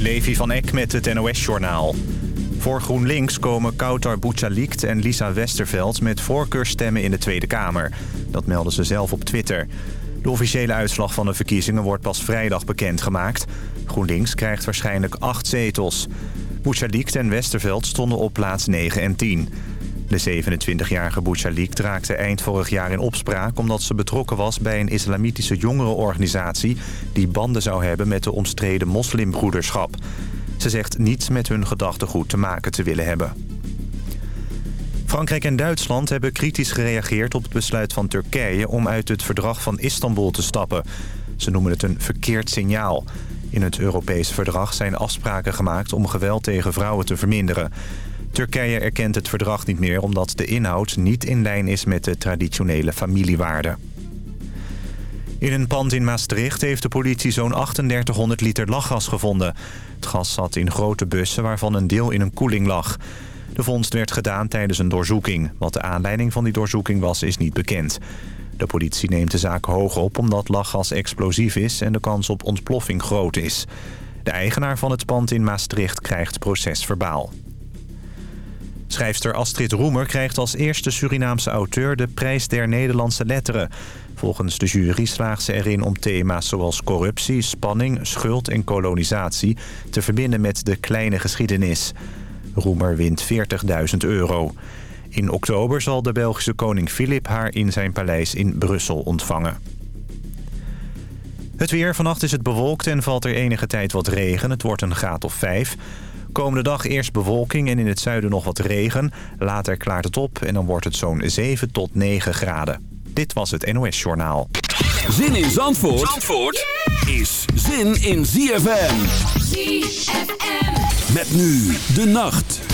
Levi van Eck met het NOS-journaal. Voor GroenLinks komen Koutar Bouchalikt en Lisa Westerveld... met voorkeurstemmen in de Tweede Kamer. Dat melden ze zelf op Twitter. De officiële uitslag van de verkiezingen wordt pas vrijdag bekendgemaakt. GroenLinks krijgt waarschijnlijk acht zetels. Bouchalikt en Westerveld stonden op plaats 9 en 10. De 27-jarige Bouchalikt raakte eind vorig jaar in opspraak... omdat ze betrokken was bij een islamitische jongerenorganisatie... die banden zou hebben met de omstreden moslimbroederschap. Ze zegt niets met hun gedachtegoed te maken te willen hebben. Frankrijk en Duitsland hebben kritisch gereageerd op het besluit van Turkije... om uit het verdrag van Istanbul te stappen. Ze noemen het een verkeerd signaal. In het Europese verdrag zijn afspraken gemaakt om geweld tegen vrouwen te verminderen. Turkije erkent het verdrag niet meer omdat de inhoud niet in lijn is met de traditionele familiewaarden. In een pand in Maastricht heeft de politie zo'n 3800 liter lachgas gevonden. Het gas zat in grote bussen waarvan een deel in een koeling lag. De vondst werd gedaan tijdens een doorzoeking. Wat de aanleiding van die doorzoeking was, is niet bekend. De politie neemt de zaak hoog op omdat lachgas explosief is... en de kans op ontploffing groot is. De eigenaar van het pand in Maastricht krijgt procesverbaal. Schrijfster Astrid Roemer krijgt als eerste Surinaamse auteur de prijs der Nederlandse letteren. Volgens de jury slaagt ze erin om thema's zoals corruptie, spanning, schuld en kolonisatie te verbinden met de kleine geschiedenis. Roemer wint 40.000 euro. In oktober zal de Belgische koning Filip haar in zijn paleis in Brussel ontvangen. Het weer. Vannacht is het bewolkt en valt er enige tijd wat regen. Het wordt een graad of 5. Komende dag eerst bewolking en in het zuiden nog wat regen. Later klaart het op en dan wordt het zo'n 7 tot 9 graden. Dit was het NOS Journaal. Zin in Zandvoort, Zandvoort is zin in ZFM. ZFM. Met nu de nacht.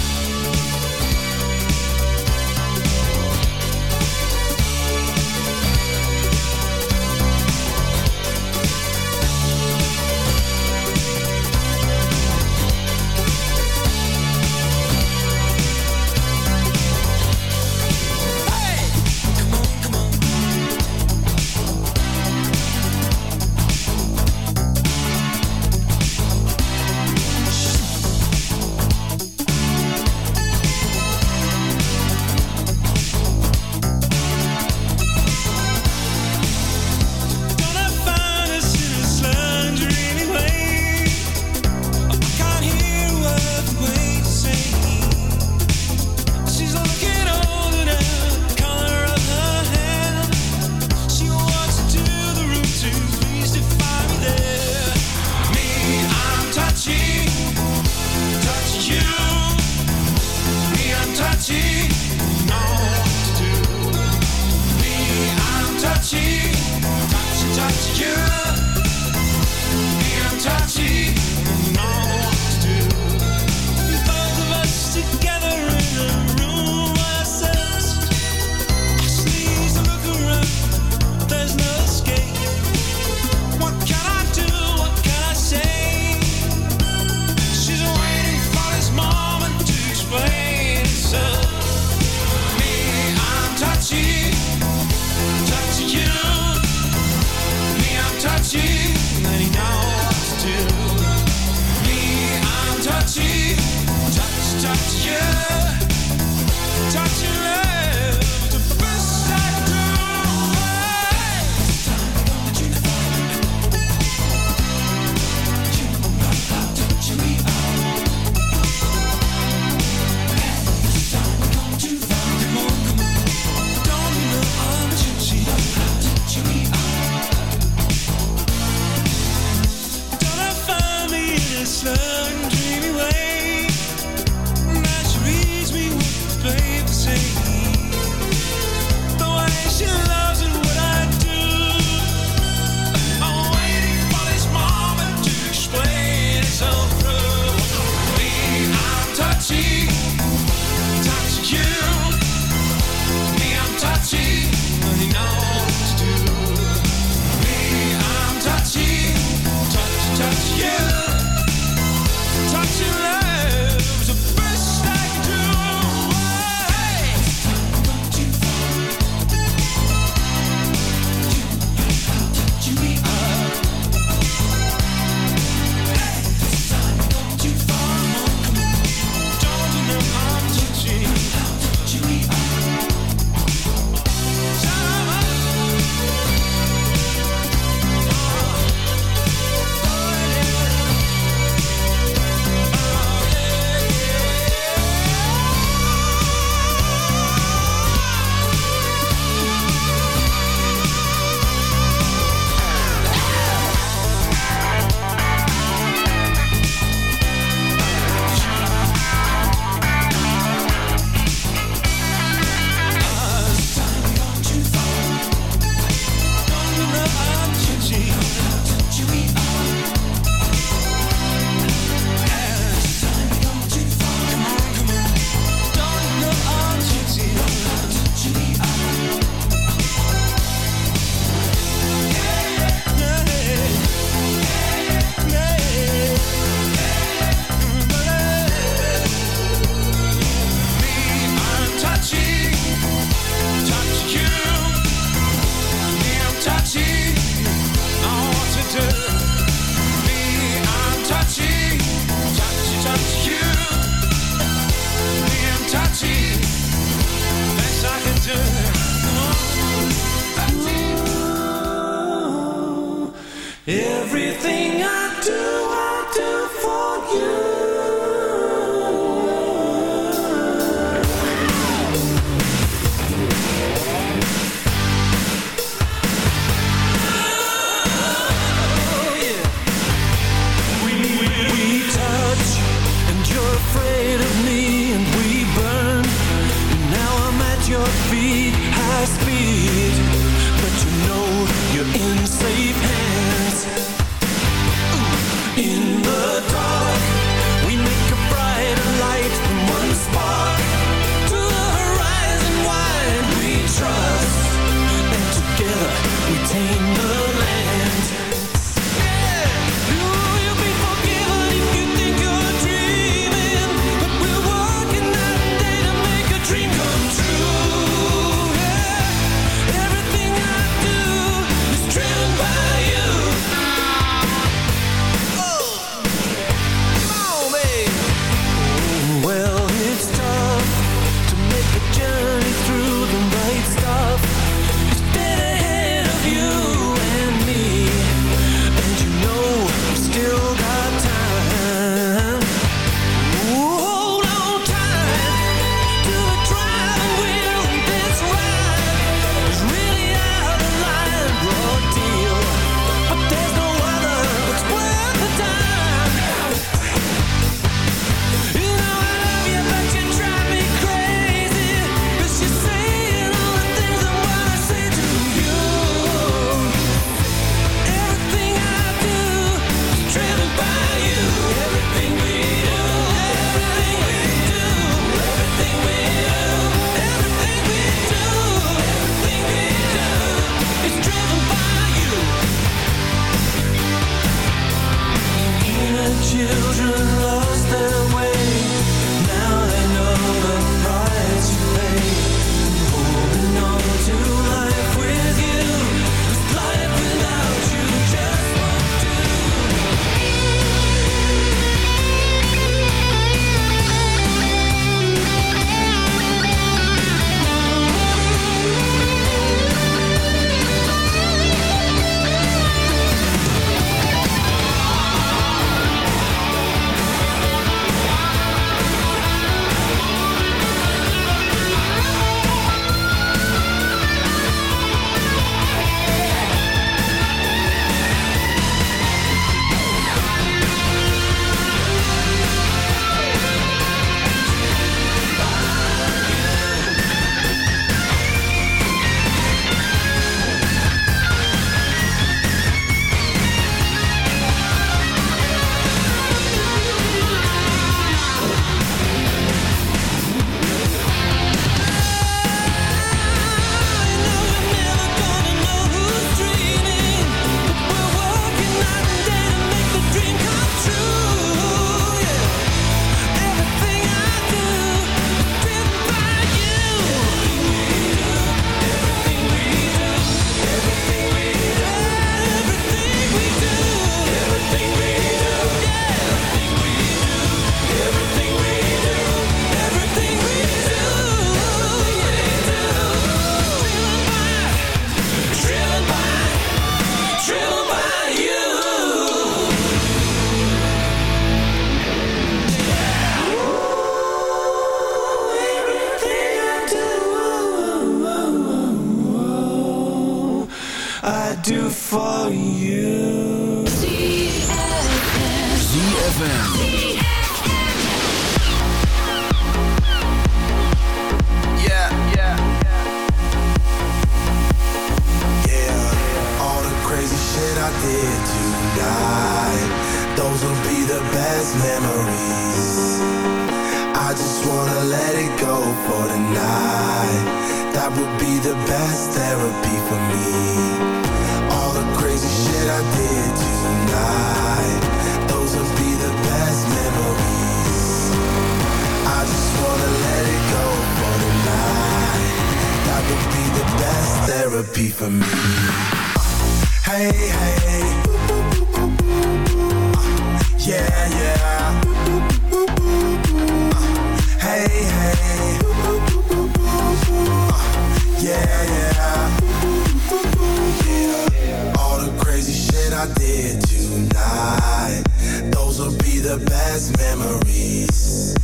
The best memories.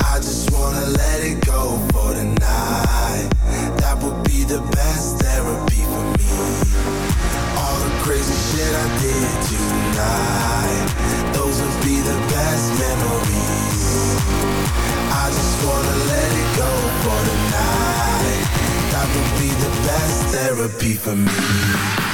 I just wanna let it go for tonight. That would be the best therapy for me. All the crazy shit I did tonight. Those would be the best memories. I just wanna let it go for tonight. That would be the best therapy for me.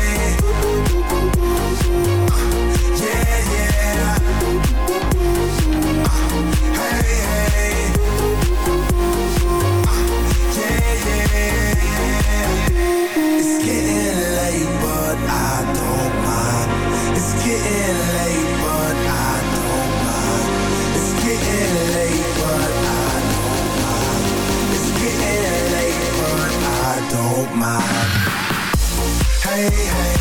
I don't mind. Hey, hey.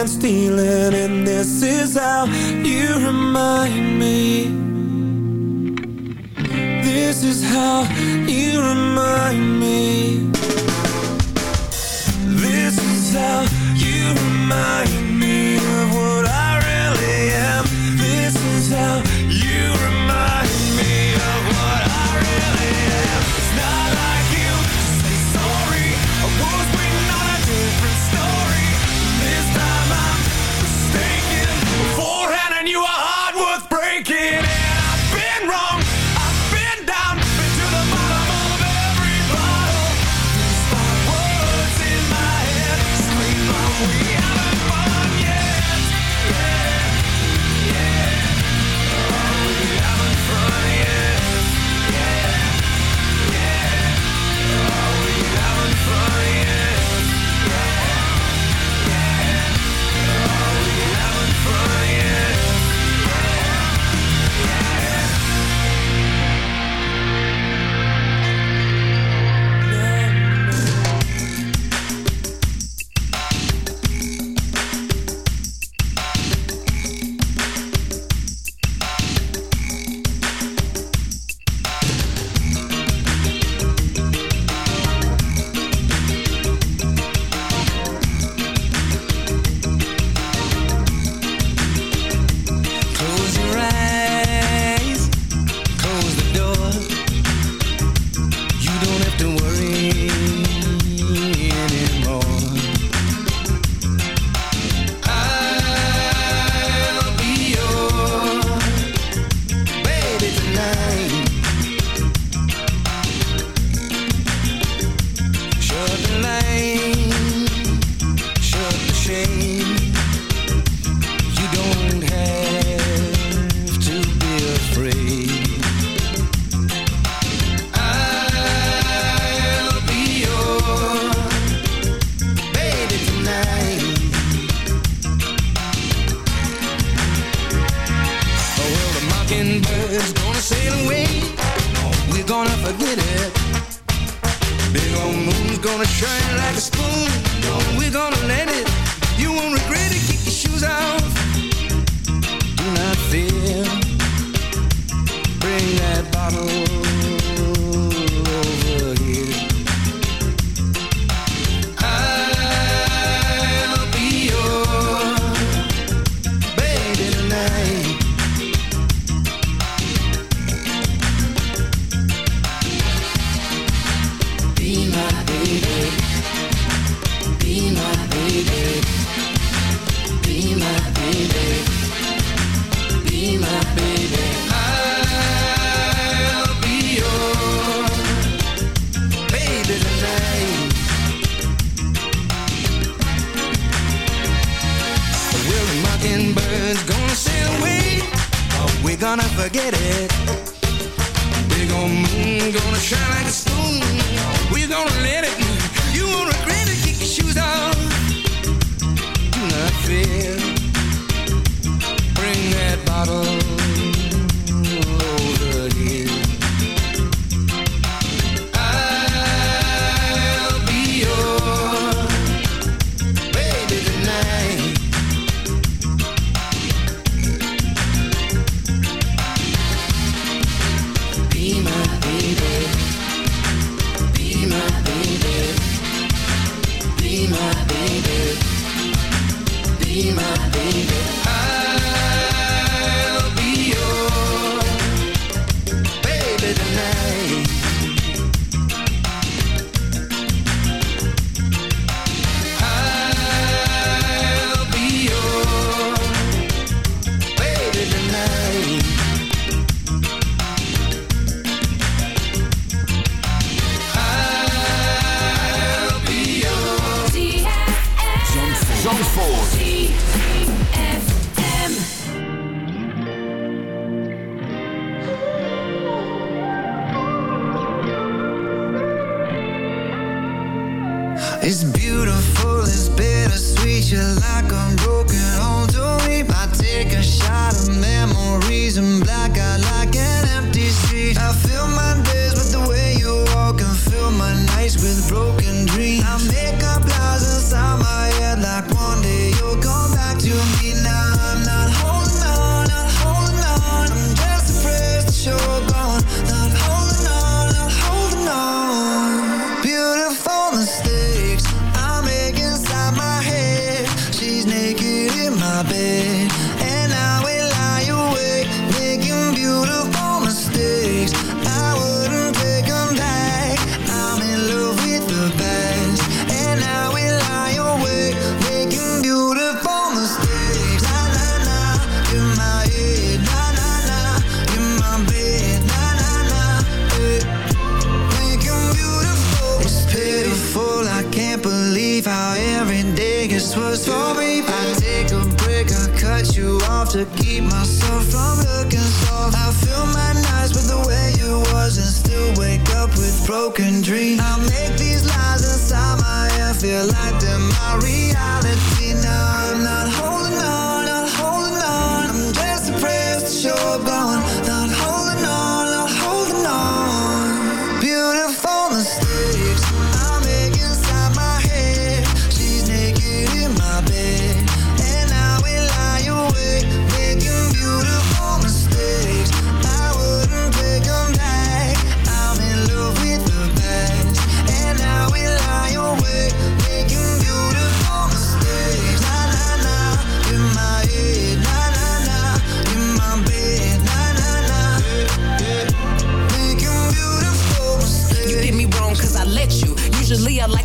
and stealing And this is how you remind me. This is how you remind me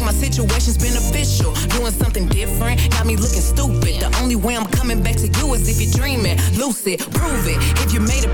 my situations beneficial. Doing something different got me looking stupid. The only way I'm coming back to you is if you're dreaming. Lucid, prove it. If you made a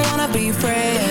wanna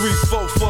Three, four, four.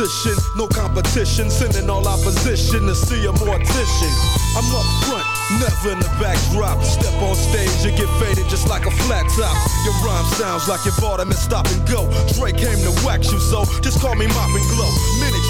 politician, no competition. Sending all opposition to see a mortician. I'm up front, never in the backdrop. Step on stage, and get faded just like a flat top. Your rhyme sounds like you bought them and stop and go. Dre came to wax you, so just call me Mop and Glo. Many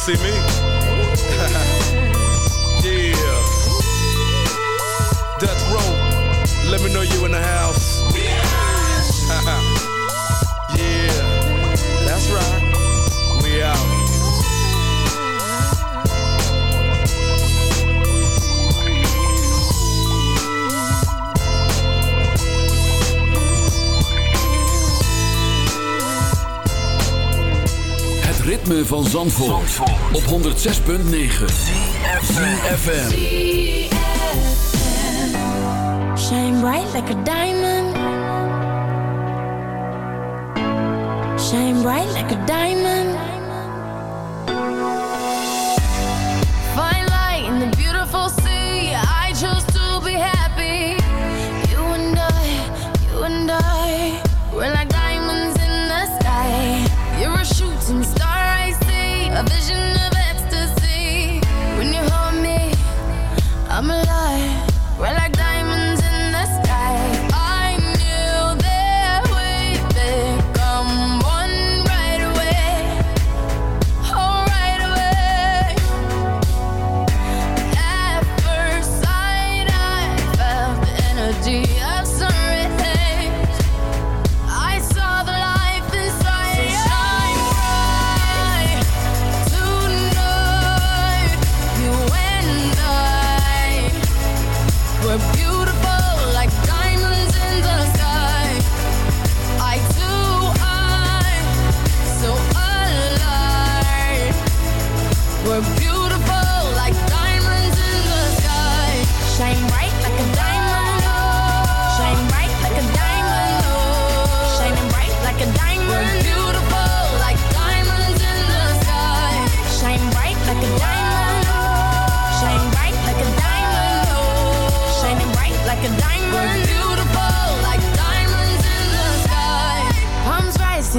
see me? van Zandvoort, op 106.9 ZFM Shine bright like a diamond. Shine bright like a diamond.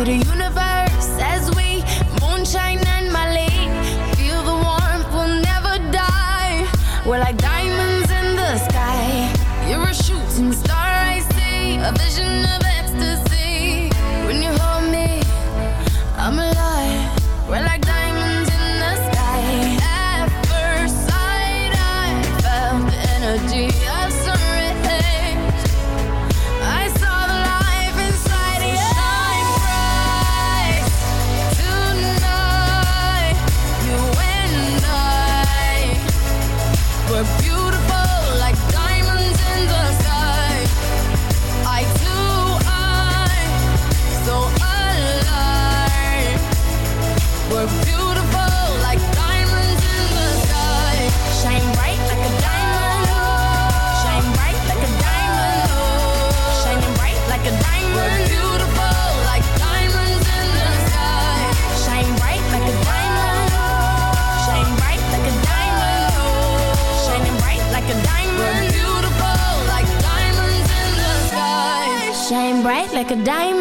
The universe a diamond.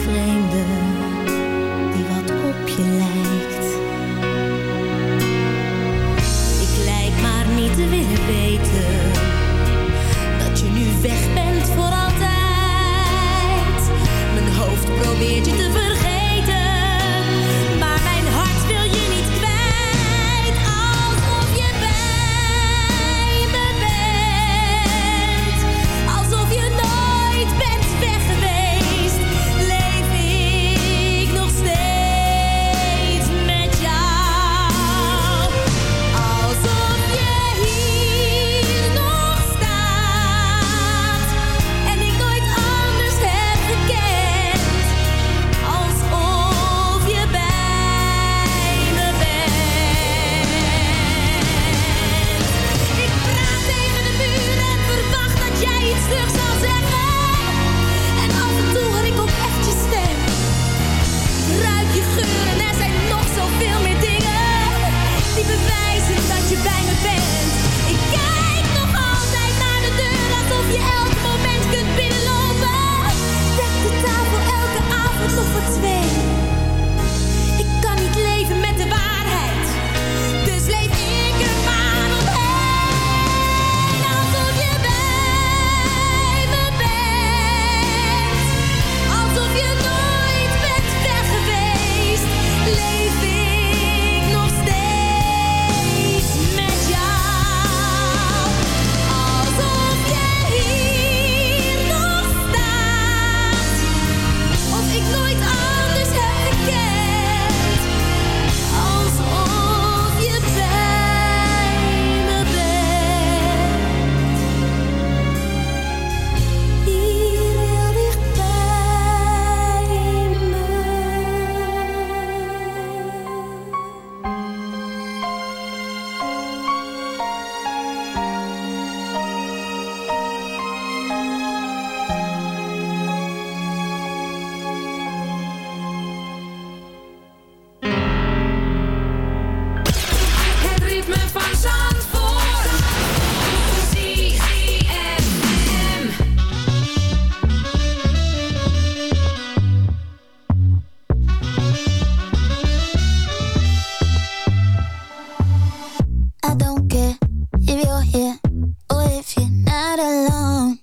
along.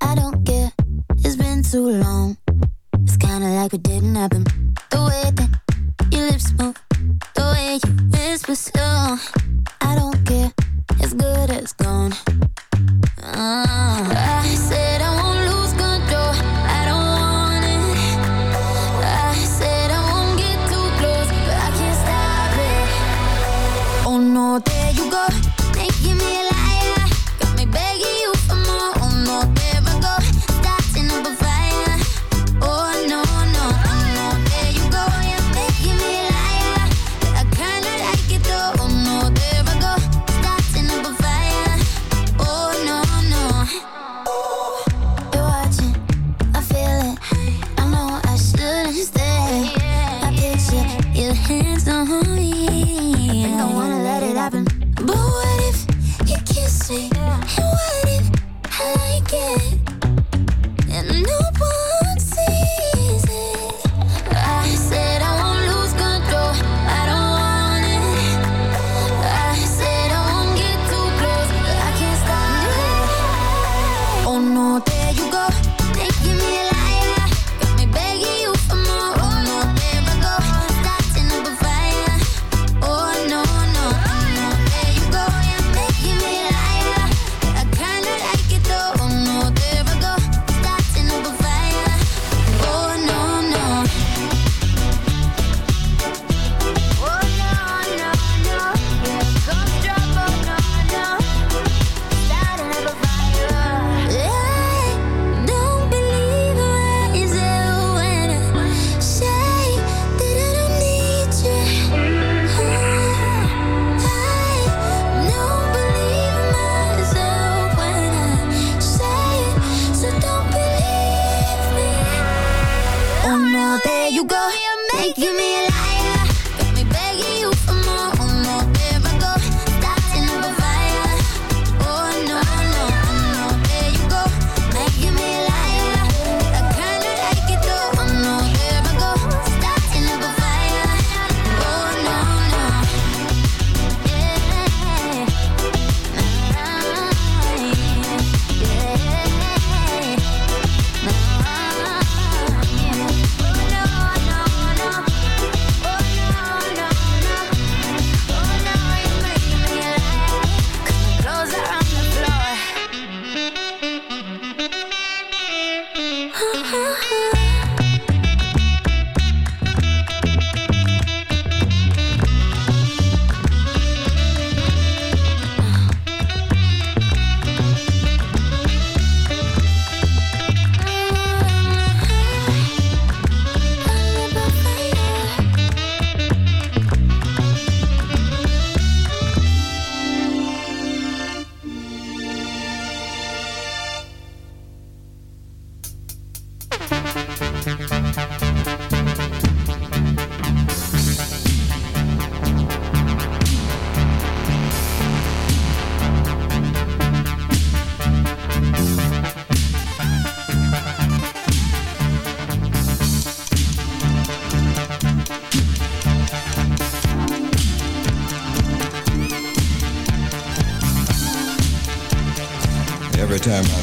I don't care, it's been too long. It's kinda like it didn't happen. The way that your lips move, the way you whisper slow. I don't care, it's good as gone. Uh.